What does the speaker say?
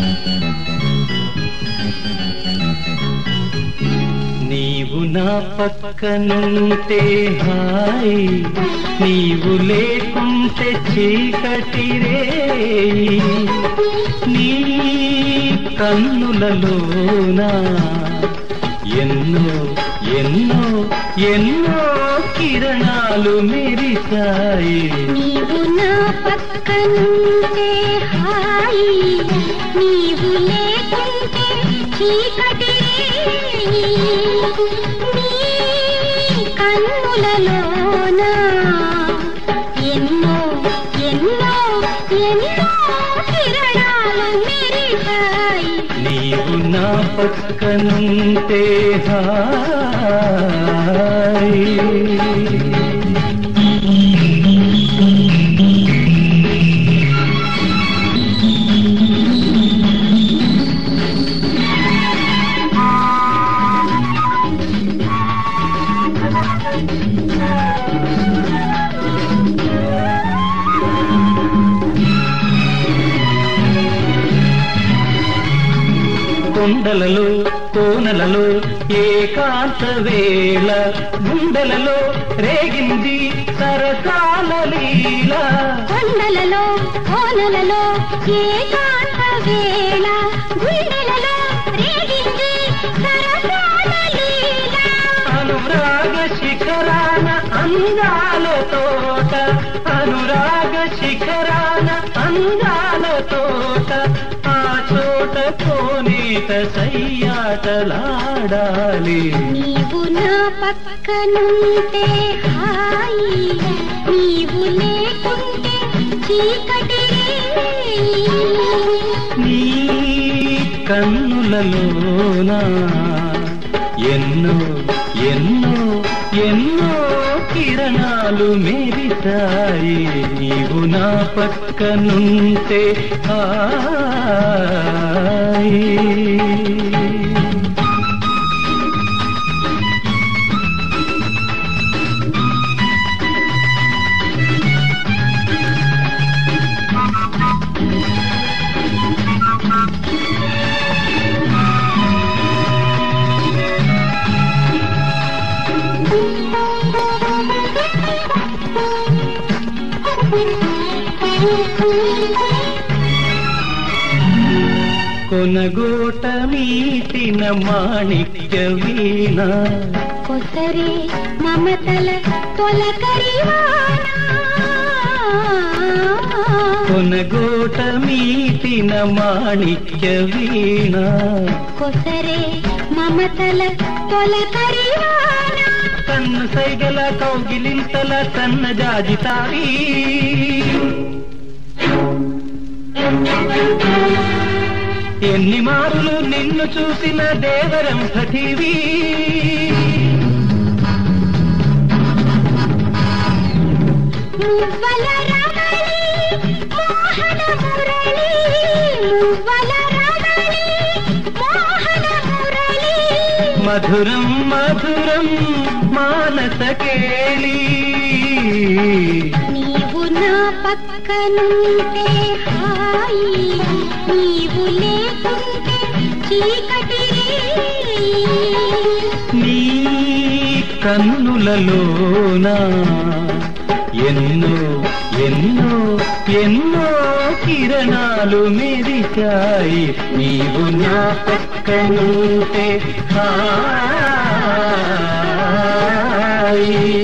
నీవు నా పక్కనుంటే హాయ్ నీవు లేకుంటే చీకటి రే నీ కన్నులలోనా ఎన్నో ఎన్నో ఎన్నో కిరణాలు మెరిశాయి. నీవు నా పక్కనుంటే హాయి నీవు లే కన్నులలోన ఎన్నో ఎన్నో ఎన్నో కిరణాలు నీవు నా పక్కనుంటే హాయి. కొండలలో కోనలలో ఏకాంత వేళ. గుండెలలో రేగింది సరసాల లీల. కొండలలో కోనలలో ఏకాంత వేళ. గుండెలలో రేగింది సరసాల లీల. అనురాగ శిఖరాన అందాల తోట. అనురాగ శిఖరాన అందాల కోనేట సయ్యాటలాడాలి. నీవు నా పక్కనుంటే హాయి నీవు లేకుంటే చీకటి. నీ కన్నులలోనా కిరణాలు మెరిసాయి నీవు నా పక్కనుంటే హాయ్. కొనగోట మీటిన మాణిక్య వీణ. కొసరే మమతల కొనగోట మీటిన మాణిక్య వీణ. కొసరే మమతల తొలకరివానా కన్ను సైగల కౌగిలింతల సన్న జాజితావి ఎన్ని మారులు నిన్ను చూసిన దేవరం పృథివీ మువ్వల రమణి మోహన మురళి మువ్వల మధురం మధురం మానస కేళీ. నీవు నా పక్కనుంటే హాయి నీవు లేకుంటే చీకటి. నీ కన్నులలోనా? ఎన్నో ఎన్నో ఎన్నో కిరణాలు మెరిచాయి నీవు నా పక్కనుంటే హాయి.